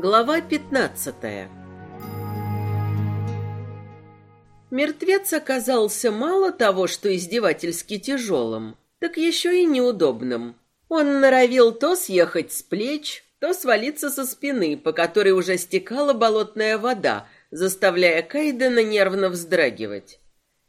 Глава 15 Мертвец оказался мало того, что издевательски тяжелым, так еще и неудобным. Он норовил то съехать с плеч, то свалиться со спины, по которой уже стекала болотная вода, заставляя Кайдена нервно вздрагивать.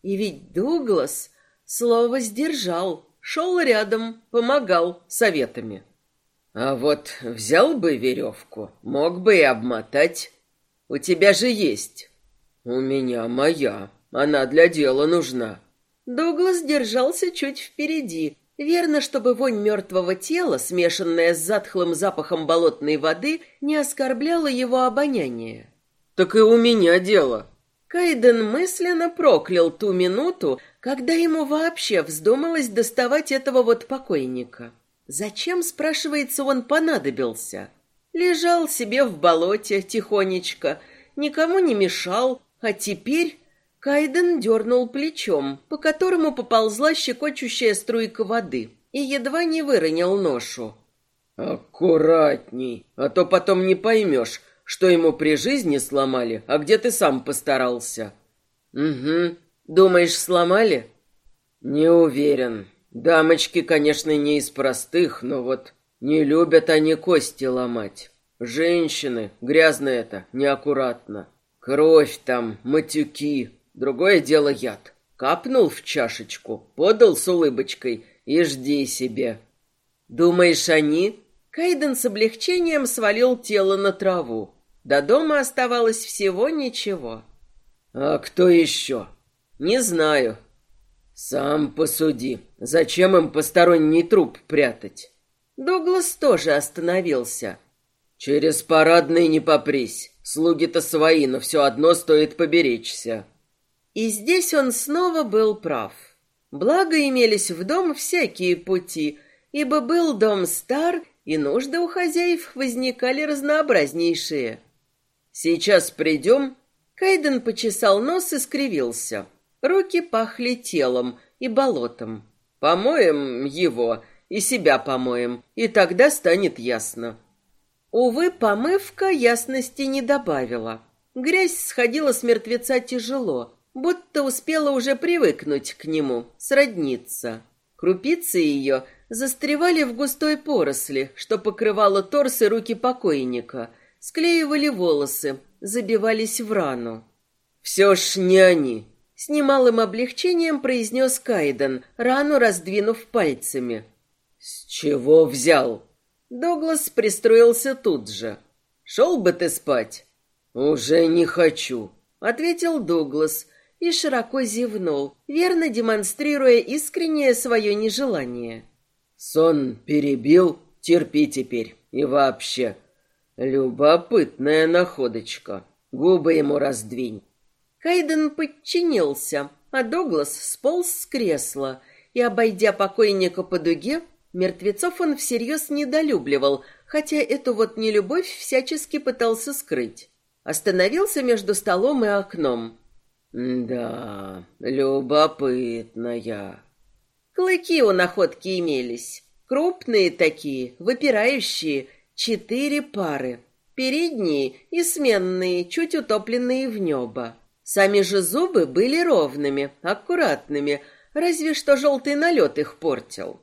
И ведь Дуглас слово сдержал, шел рядом, помогал советами. А вот взял бы веревку, мог бы и обмотать. У тебя же есть. У меня моя. Она для дела нужна. Дуглас держался чуть впереди. Верно, чтобы вонь мертвого тела, смешанная с затхлым запахом болотной воды, не оскорбляла его обоняние. Так и у меня дело. Кайден мысленно проклял ту минуту, когда ему вообще вздумалось доставать этого вот покойника. Зачем, спрашивается, он понадобился? Лежал себе в болоте тихонечко, никому не мешал, а теперь Кайден дернул плечом, по которому поползла щекочущая струйка воды, и едва не выронил ношу. «Аккуратней, а то потом не поймешь, что ему при жизни сломали, а где ты сам постарался». «Угу. Думаешь, сломали?» «Не уверен. Дамочки, конечно, не из простых, но вот не любят они кости ломать. Женщины, грязно это, неаккуратно. Кровь там, матюки. Другое дело яд. Капнул в чашечку, подал с улыбочкой и жди себе. Думаешь, они? Кайден с облегчением свалил тело на траву. До дома оставалось всего ничего. А кто еще? Не знаю. Сам посуди. Зачем им посторонний труп прятать? Дуглас тоже остановился. Через парадный не попрись. Слуги-то свои, но все одно стоит поберечься. И здесь он снова был прав. Благо имелись в дом всякие пути, ибо был дом стар, и нужды у хозяев возникали разнообразнейшие. Сейчас придем. Кайден почесал нос и скривился. Руки пахли телом и болотом. Помоем его и себя помоем, и тогда станет ясно. Увы, помывка ясности не добавила. Грязь сходила с мертвеца тяжело, будто успела уже привыкнуть к нему, сродниться. Крупицы ее застревали в густой поросли, что покрывало торс и руки покойника, склеивали волосы, забивались в рану. «Все ж не они», с немалым облегчением произнес Кайден, рану раздвинув пальцами. «С чего взял?» Доглас пристроился тут же. «Шел бы ты спать?» «Уже не хочу», — ответил Дуглас и широко зевнул, верно демонстрируя искреннее свое нежелание. «Сон перебил, терпи теперь. И вообще, любопытная находочка. Губы ему раздвинь». Кайден подчинился, а Доглас сполз с кресла и, обойдя покойника по дуге, мертвецов он всерьез недолюбливал, хотя эту вот нелюбовь всячески пытался скрыть. Остановился между столом и окном. «Да, любопытная». Клыки у находки имелись. Крупные такие, выпирающие, четыре пары. Передние и сменные, чуть утопленные в небо. Сами же зубы были ровными, аккуратными, разве что желтый налет их портил.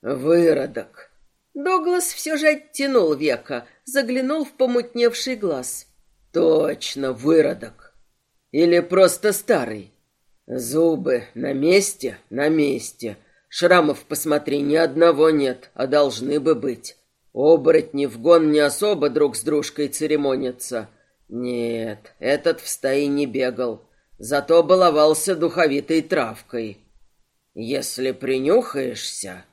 «Выродок!» Доглас все же оттянул века, заглянул в помутневший глаз. «Точно, выродок! Или просто старый? Зубы на месте, на месте. Шрамов, посмотри, ни одного нет, а должны бы быть. Оборотни в гон не особо друг с дружкой церемонятся». Нет, этот в стае не бегал, зато баловался духовитой травкой. Если принюхаешься...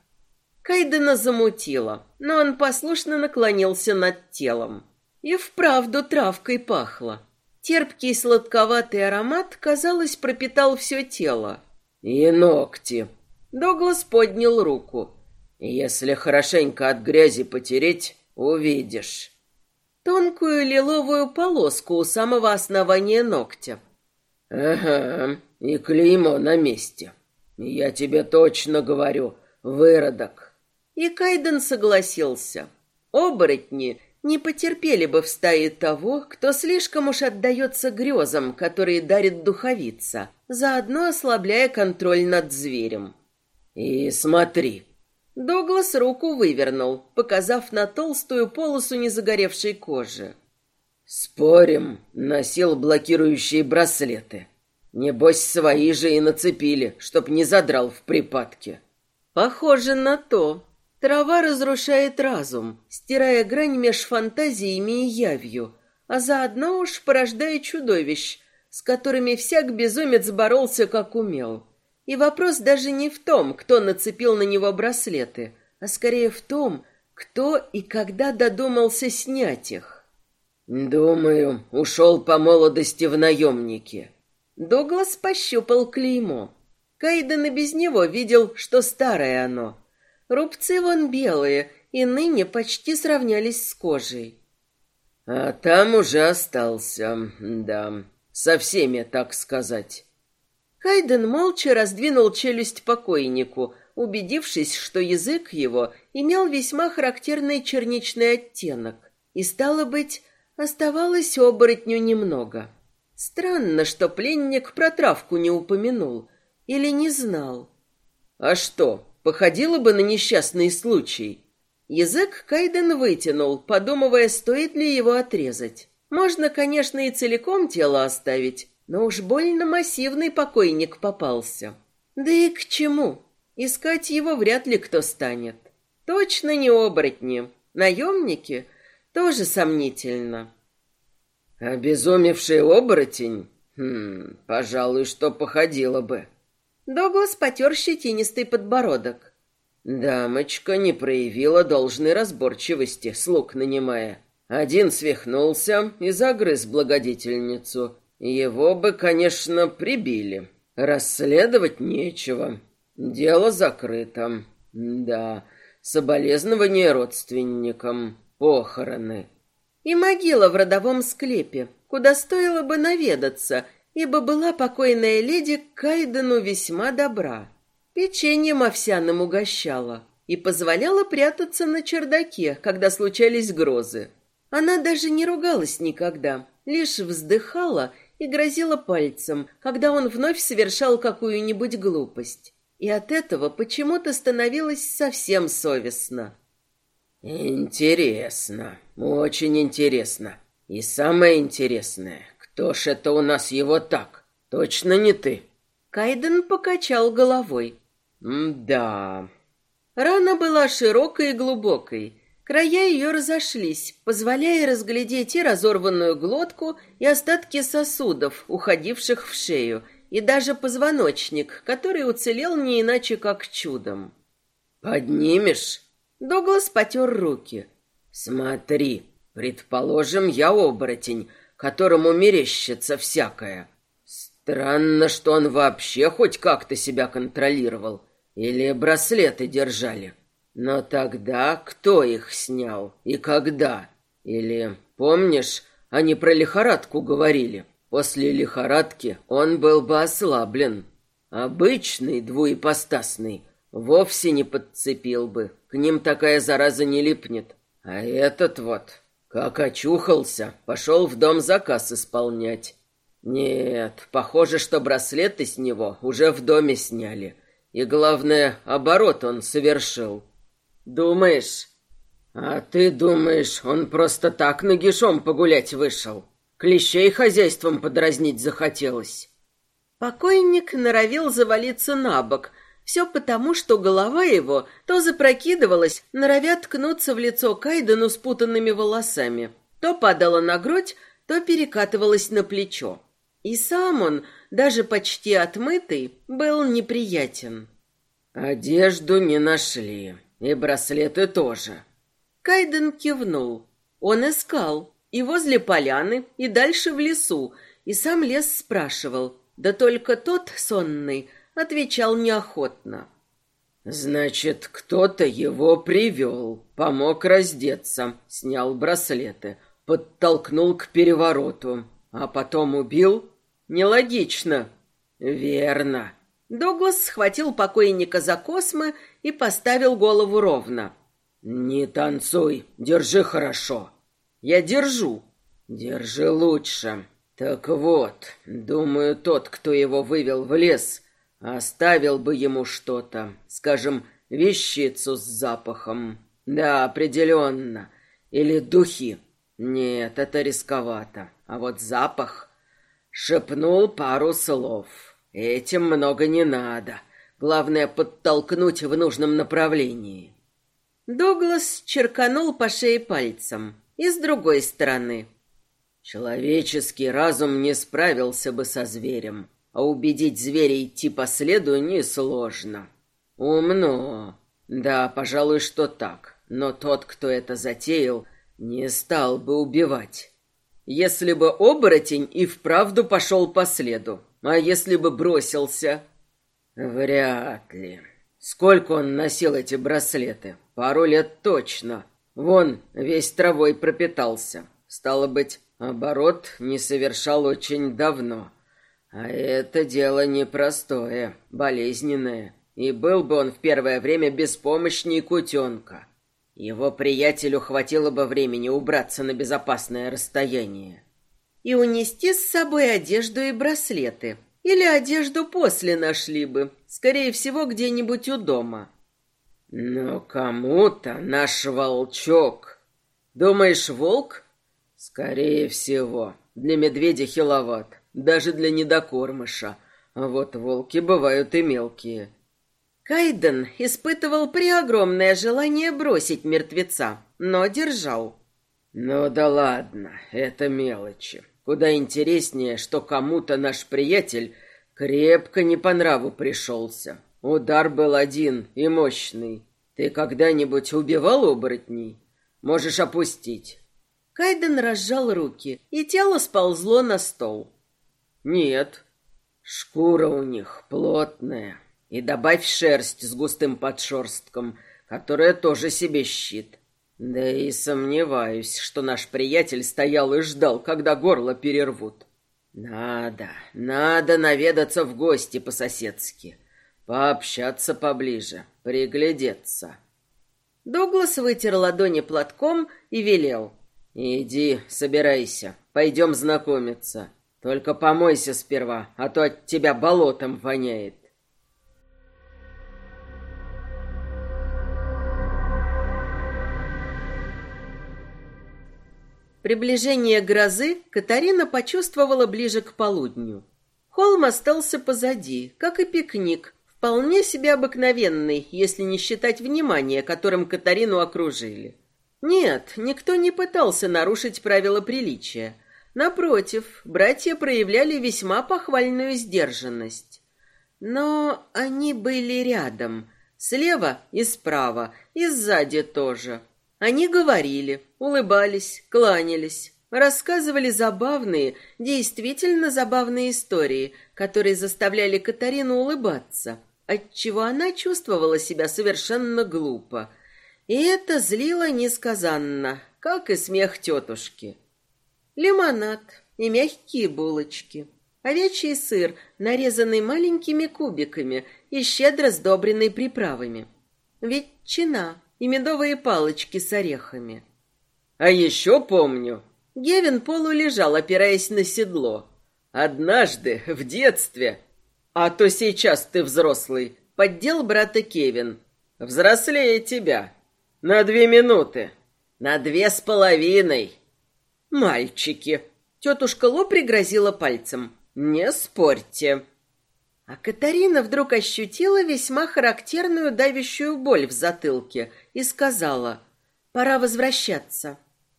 Кайдена замутило, но он послушно наклонился над телом. И вправду травкой пахло. Терпкий сладковатый аромат, казалось, пропитал все тело. И ногти. Доглас поднял руку. Если хорошенько от грязи потереть, увидишь тонкую лиловую полоску у самого основания ногтя. Ага, и клеймо на месте. Я тебе точно говорю, выродок. И Кайден согласился. Оборотни не потерпели бы в стае того, кто слишком уж отдается грезам, которые дарит духовица, заодно ослабляя контроль над зверем. «И смотри!» Доглас руку вывернул, показав на толстую полосу незагоревшей кожи. «Спорим, носил блокирующие браслеты. Небось, свои же и нацепили, чтоб не задрал в припадке». «Похоже на то», Трава разрушает разум, стирая грань меж фантазиями и явью, а заодно уж порождая чудовищ, с которыми всяк безумец боролся как умел. И вопрос даже не в том, кто нацепил на него браслеты, а скорее в том, кто и когда додумался снять их. «Думаю, ушел по молодости в наемники». Дуглас пощупал клеймо. Кайден и без него видел, что старое оно — Рубцы вон белые, и ныне почти сравнялись с кожей. А там уже остался, да, со всеми, так сказать. Хайден молча раздвинул челюсть покойнику, убедившись, что язык его имел весьма характерный черничный оттенок, и, стало быть, оставалось оборотню немного. Странно, что пленник про травку не упомянул или не знал. А что, Походило бы на несчастный случай. Язык Кайден вытянул, подумывая, стоит ли его отрезать. Можно, конечно, и целиком тело оставить, но уж больно массивный покойник попался. Да и к чему? Искать его вряд ли кто станет. Точно не оборотни. Наемники тоже сомнительно. Обезумевший оборотень? Хм, пожалуй, что походило бы. Доглас потер щетинистый подбородок. Дамочка не проявила должной разборчивости, слуг нанимая. Один свихнулся и загрыз благодетельницу. Его бы, конечно, прибили. Расследовать нечего. Дело закрыто. Да, соболезнования родственникам, похороны. И могила в родовом склепе, куда стоило бы наведаться ибо была покойная леди Кайдену весьма добра. Печеньем овсяным угощала и позволяла прятаться на чердаке, когда случались грозы. Она даже не ругалась никогда, лишь вздыхала и грозила пальцем, когда он вновь совершал какую-нибудь глупость. И от этого почему-то становилось совсем совестно. «Интересно, очень интересно. И самое интересное, «Кто ж это у нас его так? Точно не ты?» Кайден покачал головой. «Да...» Рана была широкой и глубокой. Края ее разошлись, позволяя разглядеть и разорванную глотку, и остатки сосудов, уходивших в шею, и даже позвоночник, который уцелел не иначе как чудом. «Поднимешь?» Доглас потер руки. «Смотри, предположим, я оборотень, которому мерещится всякое. Странно, что он вообще хоть как-то себя контролировал. Или браслеты держали. Но тогда кто их снял и когда? Или, помнишь, они про лихорадку говорили? После лихорадки он был бы ослаблен. Обычный двуепостасный вовсе не подцепил бы. К ним такая зараза не липнет. А этот вот как очухался, пошел в дом заказ исполнять. Нет, похоже, что браслеты с него уже в доме сняли. И главное, оборот он совершил. Думаешь? А ты думаешь, он просто так нагишом погулять вышел? Клещей хозяйством подразнить захотелось. Покойник норовил завалиться на бок, все потому, что голова его то запрокидывалась, норовя ткнуться в лицо Кайдену спутанными волосами, то падала на грудь, то перекатывалась на плечо. И сам он, даже почти отмытый, был неприятен. «Одежду не нашли, и браслеты тоже». Кайден кивнул. Он искал и возле поляны, и дальше в лесу, и сам лес спрашивал. Да только тот, сонный, отвечал неохотно. Значит, кто-то его привел, помог раздеться, снял браслеты, подтолкнул к перевороту, а потом убил? Нелогично. Верно. Доглас схватил покойника за космы и поставил голову ровно. Не танцуй, держи хорошо. Я держу. Держи лучше. Так вот, думаю, тот, кто его вывел в лес, оставил бы ему что-то, скажем, вещицу с запахом. Да, определенно. Или духи. Нет, это рисковато. А вот запах... Шепнул пару слов. Этим много не надо. Главное, подтолкнуть в нужном направлении. Дуглас черканул по шее пальцем. И с другой стороны. Человеческий разум не справился бы со зверем, а убедить зверя идти по следу несложно. Умно. Да, пожалуй, что так. Но тот, кто это затеял, не стал бы убивать. Если бы оборотень и вправду пошел по следу, а если бы бросился? Вряд ли. Сколько он носил эти браслеты? Пару лет точно. Вон, весь травой пропитался. Стало быть, оборот не совершал очень давно. А это дело непростое, болезненное. И был бы он в первое время беспомощней кутенка. Его приятелю хватило бы времени убраться на безопасное расстояние. И унести с собой одежду и браслеты. Или одежду после нашли бы, скорее всего, где-нибудь у дома. Но кому-то наш волчок. Думаешь, волк? Скорее всего. Для медведя хиловат, даже для недокормыша. А вот волки бывают и мелкие. Кайден испытывал преогромное желание бросить мертвеца, но держал. Ну да ладно, это мелочи. Куда интереснее, что кому-то наш приятель крепко не по нраву пришелся. Удар был один и мощный. Ты когда-нибудь убивал оборотней? Можешь опустить. Кайден разжал руки, и тело сползло на стол. Нет, шкура у них плотная, и добавь шерсть с густым подшерстком, которая тоже себе щит. Да и сомневаюсь, что наш приятель стоял и ждал, когда горло перервут. Надо, надо наведаться в гости по-соседски, пообщаться поближе, приглядеться. Дуглас вытер ладони платком и велел. «Иди, собирайся, пойдем знакомиться. Только помойся сперва, а то от тебя болотом воняет». Приближение грозы Катарина почувствовала ближе к полудню. Холм остался позади, как и пикник, вполне себе обыкновенный, если не считать внимания, которым Катарину окружили. Нет, никто не пытался нарушить правила приличия. Напротив, братья проявляли весьма похвальную сдержанность. Но они были рядом, слева и справа, и сзади тоже. Они говорили, улыбались, кланялись, рассказывали забавные, действительно забавные истории, которые заставляли Катарину улыбаться, отчего она чувствовала себя совершенно глупо. И это злило несказанно, как и смех тетушки. Лимонад и мягкие булочки, овечий сыр, нарезанный маленькими кубиками и щедро сдобренный приправами, ветчина — и медовые палочки с орехами. А еще помню. Гевин полулежал, опираясь на седло. Однажды, в детстве, а то сейчас ты взрослый, поддел брата Кевин. Взрослее тебя. На две минуты. На две с половиной. Мальчики. Тетушка Ло пригрозила пальцем. Не спорьте. А Катарина вдруг ощутила весьма характерную давящую боль в затылке и сказала, «Пора возвращаться».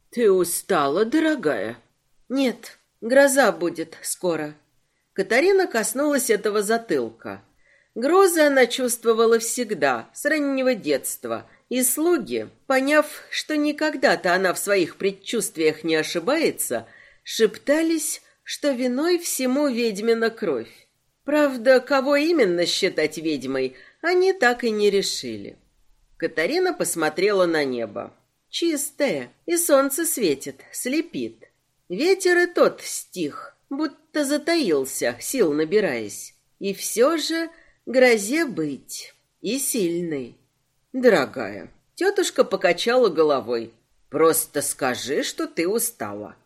«Ты устала, дорогая?» «Нет, гроза будет скоро». Катарина коснулась этого затылка. Грозы она чувствовала всегда, с раннего детства, и слуги, поняв, что никогда-то она в своих предчувствиях не ошибается, шептались, что виной всему ведьмина кровь. Правда, кого именно считать ведьмой, они так и не решили. Катарина посмотрела на небо. Чистое, и солнце светит, слепит. Ветер и тот стих, будто затаился, сил набираясь. И все же грозе быть, и сильный. Дорогая, тетушка покачала головой. Просто скажи, что ты устала.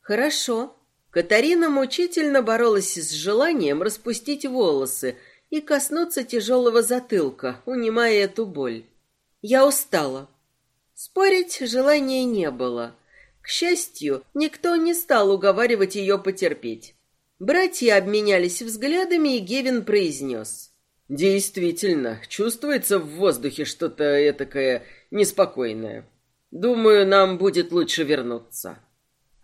Хорошо. Катарина мучительно боролась с желанием распустить волосы и коснуться тяжелого затылка, унимая эту боль. Я устала. Спорить желания не было. К счастью, никто не стал уговаривать ее потерпеть. Братья обменялись взглядами, и Гевин произнес. «Действительно, чувствуется в воздухе что-то этакое неспокойное. Думаю, нам будет лучше вернуться».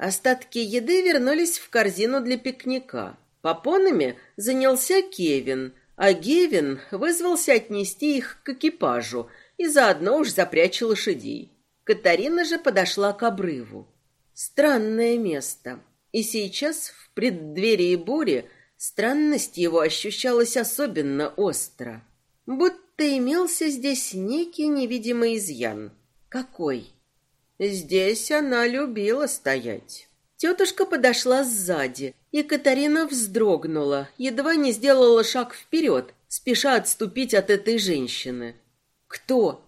Остатки еды вернулись в корзину для пикника. Попонами занялся Кевин, а Гевин вызвался отнести их к экипажу и заодно уж запрячь лошадей. Катарина же подошла к обрыву. Странное место. И сейчас, в преддверии бури, странность его ощущалась особенно остро. Будто имелся здесь некий невидимый изъян. Какой? Здесь она любила стоять. Тетушка подошла сзади, и Катарина вздрогнула, едва не сделала шаг вперед, спеша отступить от этой женщины. «Кто?»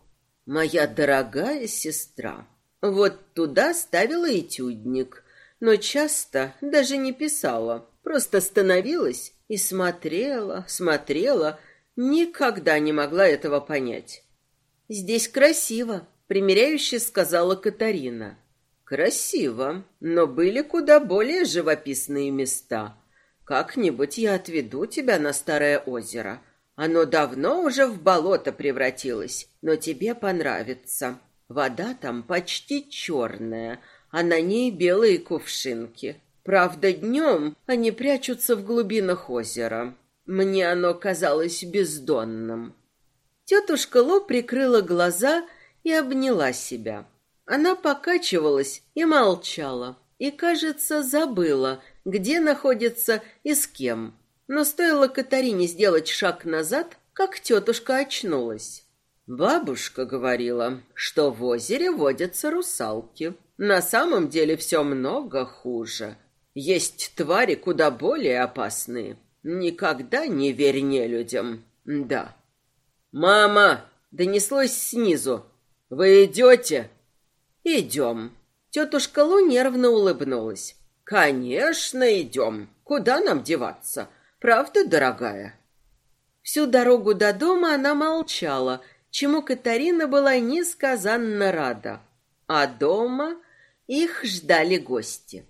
«Моя дорогая сестра». Вот туда ставила этюдник, но часто даже не писала, просто становилась и смотрела, смотрела, никогда не могла этого понять. «Здесь красиво», — примиряюще сказала Катарина. «Красиво, но были куда более живописные места. Как-нибудь я отведу тебя на Старое озеро. Оно давно уже в болото превратилось, но тебе понравится. Вода там почти черная, а на ней белые кувшинки. Правда, днем они прячутся в глубинах озера. Мне оно казалось бездонным». Тетушка Ло прикрыла глаза и обняла себя. Она покачивалась и молчала, и, кажется, забыла, где находится и с кем. Но стоило Катарине сделать шаг назад, как тетушка очнулась. Бабушка говорила, что в озере водятся русалки. На самом деле все много хуже. Есть твари куда более опасные. Никогда не верь людям. Да. «Мама!» — донеслось снизу. «Вы идете?» «Идем». Тетушка Лу нервно улыбнулась. «Конечно, идем. Куда нам деваться? Правда, дорогая?» Всю дорогу до дома она молчала, чему Катарина была несказанно рада. А дома их ждали гости.